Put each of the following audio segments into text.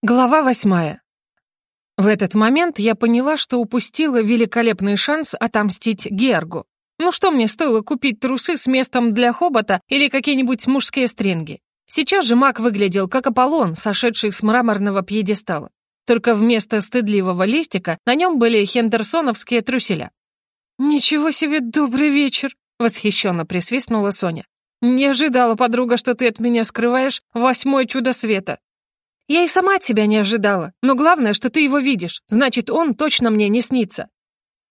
Глава восьмая. В этот момент я поняла, что упустила великолепный шанс отомстить Гергу. Ну что мне стоило купить трусы с местом для хобота или какие-нибудь мужские стринги? Сейчас же маг выглядел как Аполлон, сошедший с мраморного пьедестала. Только вместо стыдливого листика на нем были хендерсоновские труселя. «Ничего себе добрый вечер!» — восхищенно присвистнула Соня. «Не ожидала, подруга, что ты от меня скрываешь восьмое чудо света. Я и сама от себя не ожидала, но главное, что ты его видишь, значит, он точно мне не снится».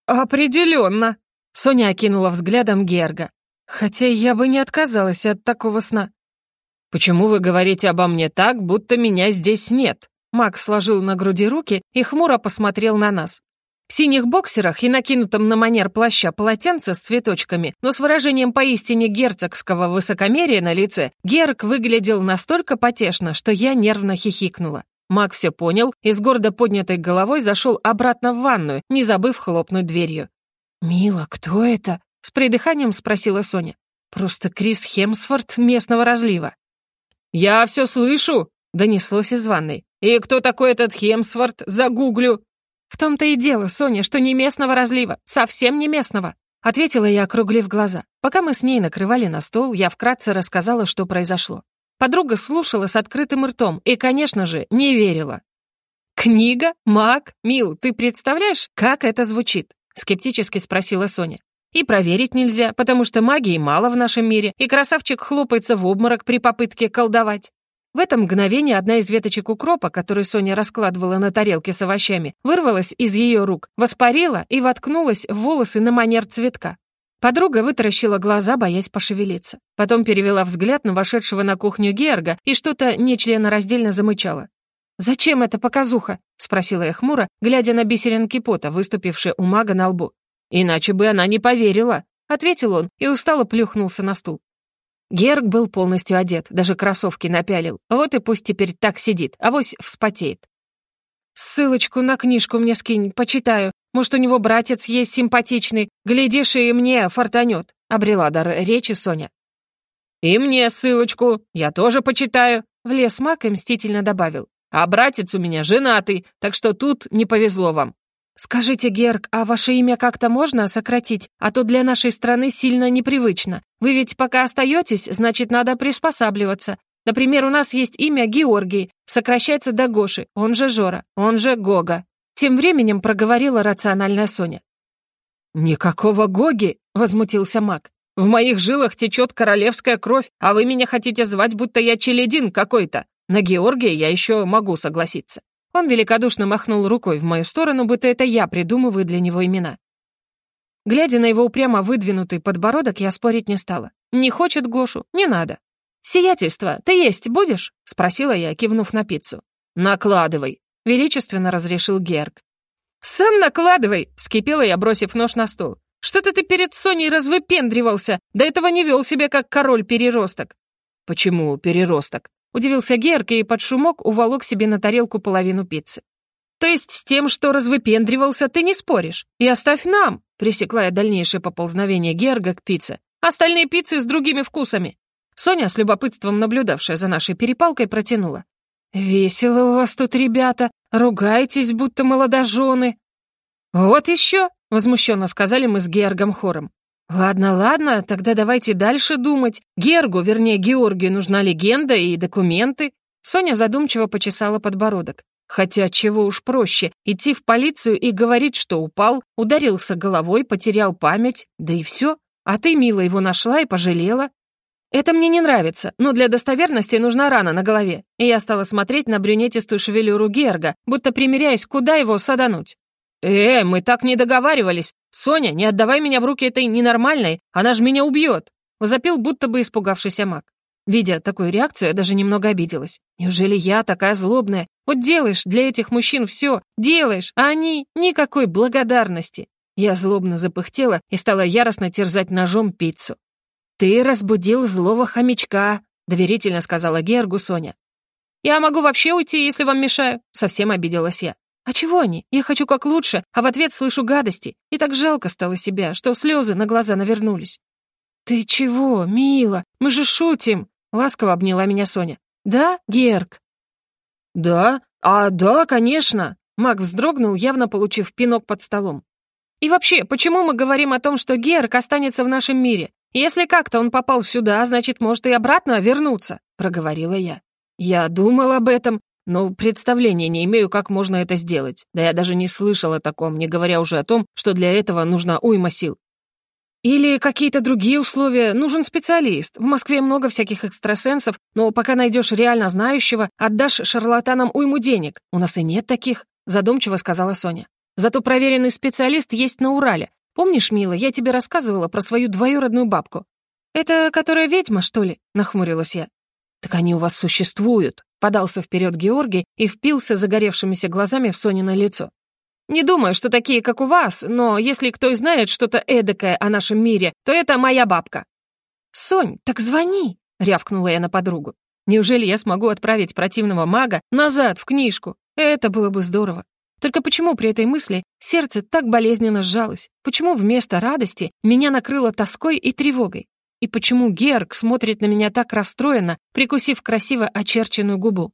«Определенно», — Соня окинула взглядом Герга. «Хотя я бы не отказалась от такого сна». «Почему вы говорите обо мне так, будто меня здесь нет?» Макс сложил на груди руки и хмуро посмотрел на нас. В синих боксерах и накинутом на манер плаща полотенце с цветочками, но с выражением поистине герцогского высокомерия на лице, Герк выглядел настолько потешно, что я нервно хихикнула. Маг все понял и с гордо поднятой головой зашел обратно в ванную, не забыв хлопнуть дверью. «Мила, кто это?» — с придыханием спросила Соня. «Просто Крис Хемсворт местного разлива». «Я все слышу!» — донеслось из ванной. «И кто такой этот Хемсворт? Загуглю!» «В том-то и дело, Соня, что не местного разлива, совсем не местного», ответила я, округлив глаза. Пока мы с ней накрывали на стол, я вкратце рассказала, что произошло. Подруга слушала с открытым ртом и, конечно же, не верила. «Книга? Маг? Мил, ты представляешь, как это звучит?» скептически спросила Соня. «И проверить нельзя, потому что магии мало в нашем мире, и красавчик хлопается в обморок при попытке колдовать. В это мгновение одна из веточек укропа, которую Соня раскладывала на тарелке с овощами, вырвалась из ее рук, воспарила и воткнулась в волосы на манер цветка. Подруга вытаращила глаза, боясь пошевелиться. Потом перевела взгляд на вошедшего на кухню Георга и что-то нечленораздельно замычала. «Зачем эта показуха?» — спросила я хмуро, глядя на бисеринки пота, выступившие у мага на лбу. «Иначе бы она не поверила», — ответил он и устало плюхнулся на стул. Герг был полностью одет, даже кроссовки напялил. Вот и пусть теперь так сидит, авось вспотеет. «Ссылочку на книжку мне скинь, почитаю. Может, у него братец есть симпатичный. Глядишь, и мне фартанет», — обрела дар речи Соня. «И мне ссылочку, я тоже почитаю», — влез маг и мстительно добавил. «А братец у меня женатый, так что тут не повезло вам». «Скажите, Герк, а ваше имя как-то можно сократить? А то для нашей страны сильно непривычно. Вы ведь пока остаетесь, значит, надо приспосабливаться. Например, у нас есть имя Георгий, сокращается до Гоши, он же Жора, он же Гога». Тем временем проговорила рациональная Соня. «Никакого Гоги!» — возмутился маг. «В моих жилах течет королевская кровь, а вы меня хотите звать, будто я челядин какой-то. На Георгия я еще могу согласиться». Он великодушно махнул рукой в мою сторону, будто это я придумываю для него имена. Глядя на его упрямо выдвинутый подбородок, я спорить не стала. «Не хочет Гошу? Не надо». «Сиятельство, ты есть будешь?» — спросила я, кивнув на пиццу. «Накладывай», — величественно разрешил Герг. «Сам накладывай!» — вскипела я, бросив нож на стол. «Что-то ты перед Соней развыпендривался, до этого не вел себя как король-переросток». «Почему переросток?» Удивился Герк и под шумок уволок себе на тарелку половину пиццы. «То есть с тем, что развыпендривался, ты не споришь? И оставь нам!» Пресекла я дальнейшее поползновение Герга к пицце. «Остальные пиццы с другими вкусами!» Соня, с любопытством наблюдавшая за нашей перепалкой, протянула. «Весело у вас тут, ребята! Ругаетесь, будто молодожены!» «Вот еще!» — возмущенно сказали мы с Георгом хором. «Ладно, ладно, тогда давайте дальше думать. Гергу, вернее, Георгию нужна легенда и документы». Соня задумчиво почесала подбородок. Хотя чего уж проще, идти в полицию и говорить, что упал, ударился головой, потерял память, да и все. А ты, мило, его нашла и пожалела. Это мне не нравится, но для достоверности нужна рана на голове. И я стала смотреть на брюнетистую шевелюру Герга, будто примеряясь, куда его садануть. «Э, мы так не договаривались. Соня, не отдавай меня в руки этой ненормальной, она же меня убьет!» Возопил, будто бы испугавшийся маг. Видя такую реакцию, я даже немного обиделась. Неужели я такая злобная? Вот делаешь для этих мужчин все, делаешь, а они — никакой благодарности. Я злобно запыхтела и стала яростно терзать ножом пиццу. «Ты разбудил злого хомячка», — доверительно сказала Гергу Соня. «Я могу вообще уйти, если вам мешаю», — совсем обиделась я. «А чего они? Я хочу как лучше, а в ответ слышу гадости. И так жалко стало себя, что слезы на глаза навернулись». «Ты чего, мила? Мы же шутим!» — ласково обняла меня Соня. «Да, Герк?» «Да? «А, да, конечно!» Маг вздрогнул, явно получив пинок под столом. «И вообще, почему мы говорим о том, что Герк останется в нашем мире? Если как-то он попал сюда, значит, может и обратно вернуться», — проговорила я. «Я думал об этом, но представления не имею, как можно это сделать. Да я даже не слышал о таком, не говоря уже о том, что для этого нужна уйма сил. Или какие-то другие условия. Нужен специалист. В Москве много всяких экстрасенсов, но пока найдешь реально знающего, отдашь шарлатанам уйму денег. У нас и нет таких», — задумчиво сказала Соня. «Зато проверенный специалист есть на Урале. Помнишь, мила, я тебе рассказывала про свою двоюродную бабку?» «Это которая ведьма, что ли?» — нахмурилась я. «Так они у вас существуют», — подался вперед Георгий и впился загоревшимися глазами в Сонино лицо. Не думаю, что такие, как у вас, но если кто и знает что-то эдакое о нашем мире, то это моя бабка». «Сонь, так звони!» — рявкнула я на подругу. «Неужели я смогу отправить противного мага назад в книжку? Это было бы здорово. Только почему при этой мысли сердце так болезненно сжалось? Почему вместо радости меня накрыло тоской и тревогой? И почему Герк смотрит на меня так расстроенно, прикусив красиво очерченную губу?